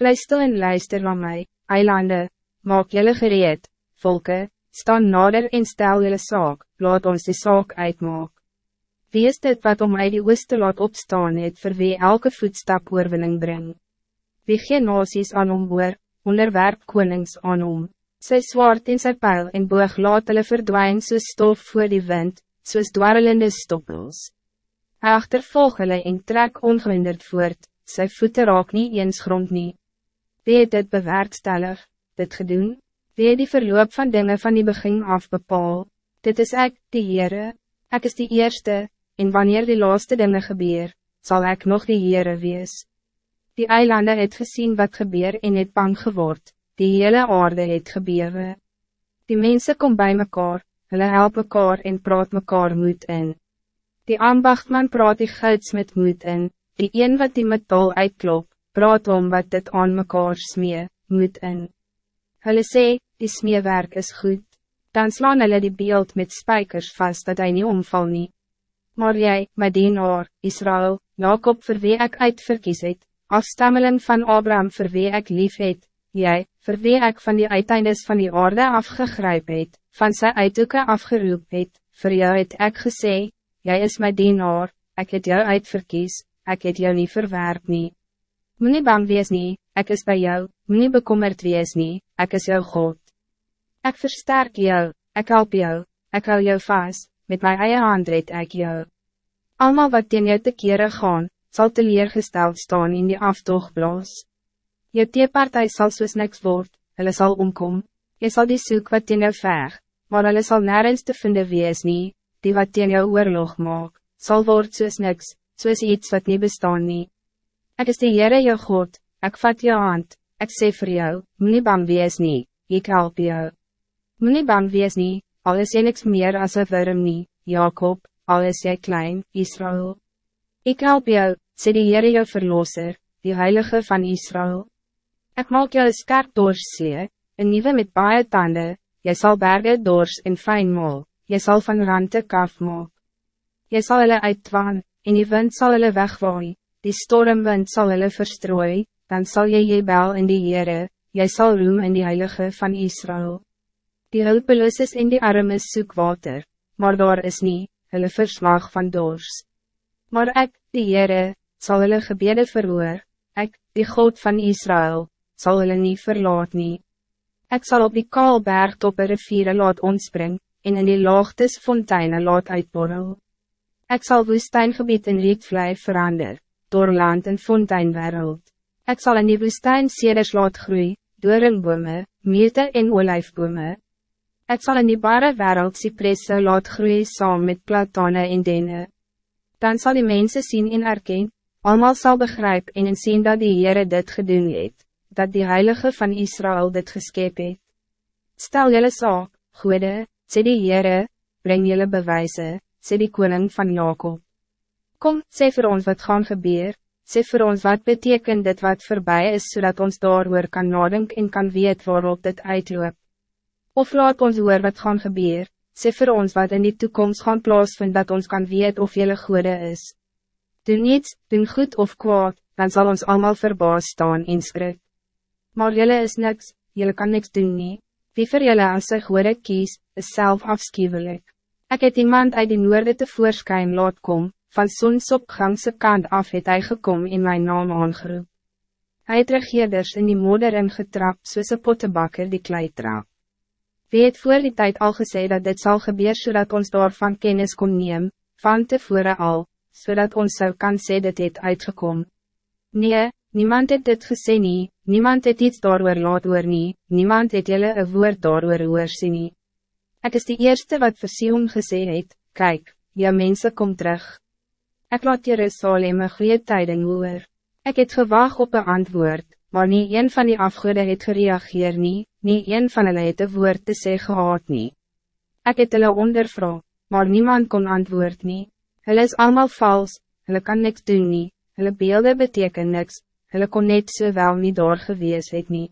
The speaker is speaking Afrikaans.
Bly stil en luister van mij, eilande, maak jullie gereed, volke, staan nader en stel jullie saak, laat ons die saak uitmaak. Wie is dit wat om mij die ooste laat opstaan het vir wie elke voetstap oorwinning bring? Wie geen nasies aan hom hoor, onderwerp konings aan hom. Sy zwaard in sy pijl en boog laat hulle verdwijn soos stof voor die wind, soos dwarrelende stoppels. Hy achtervolg hulle en trek ongehinderd voort, sy voete raak nie eens grond nie. Wie het dit bewerkstellig, dit gedoen? Wie het die verloop van dingen van die begin af bepaal? Dit is ik, die Heere, ik is die eerste, en wanneer die laatste dingen gebeur, zal ik nog die Heere wees. Die eilanden het gezien wat gebeur en het bang geword, die hele aarde het gebewe. Die mensen kom bij mekaar, hulle help mekaar en praat mekaar moed in. Die ambachtman praat die gouds met moed in, die een wat die metal uitklop, praat om wat dit aan mekaar smee, moed in. Hulle sê, die smeewerk is goed, dan slaan hulle die beeld met spijkers vast dat hij niet omval nie. Maar jij, my dienaar, Israël, Jacob vir wie ek uitverkies het, afstammeling van Abraham vir wie ek lief het, jy, vir wie ek van die uiteindes van die aarde afgegryp het, van sy uithoeke afgeroep het, vir jou het ek gesê, jy is my dienaar, ek het jou uitverkies, ek het jou nie verwerp nie. Moe bang wees nie, ek is bij jou, moe bekommerd wees nie, ek is jou God. Ik versterk jou, ik help jou, ik hou jou vast, met mijn eie hand red ek jou. Almal wat teen jou te kere gaan, zal teleergesteld staan in die aftocht blaas. Je teepartij zal soos niks word, hulle sal omkom, je zal die soek wat teen jou veg, maar hulle sal nergens te vinden wees nie, die wat teen jou oorlog maak, sal word soos niks, soos iets wat niet bestaan nie. Ek is die Heere jou God, ik vat jou hand, ik sê vir jou, moet bang wees nie, ik help jou. Moet bang wees nie, al is jy niks meer as een worm nie, Jacob, al is jy klein, Israël. Ik help jou, sê die Heere jou verlosser, die Heilige van Israël. Ik maak jou skerp doorslee, een nieuwe met baie tanden, jy sal berge doors en fijn mol, jy sal van rante kaf maak. Jy sal hulle uitwaan, en die wind sal hulle wegwaai, die stormwind sal hulle verstrooi, dan zal jy jy bel in die Heere, jy sal roem in die Heilige van Israël. Die hulpeloos is en die armes soek water, maar daar is niet, hulle verslag van dorst. Maar ik, die Heere, zal hulle gebede verhoor, ik, die God van Israël, zal hulle niet verlaat nie. Ik zal op die kaalberg top een riviere laat ontspring, en in die laagtes fonteine laat uitborrel. Ik zal woestijngebied in rietvlei verander, door land en fonteinwereld. Ik zal in die woestijn seders laat groei, dooringbome, meerte en olijfbome. Ik zal in die bare wereld cypresse laat groei saam met platane en dene dan zal die mensen zien en erken, allemaal zal begrijpen en zien dat die Heere dit gedoen het, dat die Heilige van Israël dit geskep het. Stel jullie saak, goede, sê die Heere, breng jullie bewijzen, sê die koning van Jacob. Kom, sê voor ons wat gaan gebeur, sê voor ons wat betekent dit wat voorbij is, zodat ons daar kan nadenken en kan weet waarop dit uitloop. Of laat ons hoor wat gaan gebeur, sê vir ons wat in die toekomst gaan plaasvind dat ons kan weet of jelle goede is. Doen niets, doen goed of kwaad, dan zal ons allemaal verbaas staan en skrik. Maar jelle is niks, jelle kan niks doen nie. Wie vir jelle as sy goede kies, is self afschuwelijk. Ik het iemand uit die noorde te voorschijn laat kom, van zonsopgangse kant af het hy gekom in mijn naam aangeroep. Hij het regeerders in die moeder ingetrap soos een pottebakker die klei trap. Wie het voor die tijd al gezegd dat dit zal gebeuren zodat ons daarvan kennis kon nemen, van tevoren al, zodat ons zou kan sê dat dit uitgekom. Nee, niemand het dit gesê nie, niemand het iets daarover laat oor nie, niemand het jylle een woord daarover oor sê nie. Ek is die eerste wat vir Sion gesê het, kyk, jou mense kom terug. Ek laat Jerusalem een goeie tyding oor. Ek het gewag op een antwoord, maar nie een van die afgoede het gereageer nie, nie een van hulle het een woord te sê gehad nie. Ek het hulle ondervra, maar niemand kon antwoord nie. Hulle is allemaal vals, hulle kan niks doen nie, hulle beelde beteken niks, hulle kon net so wel nie daar gewees het nie.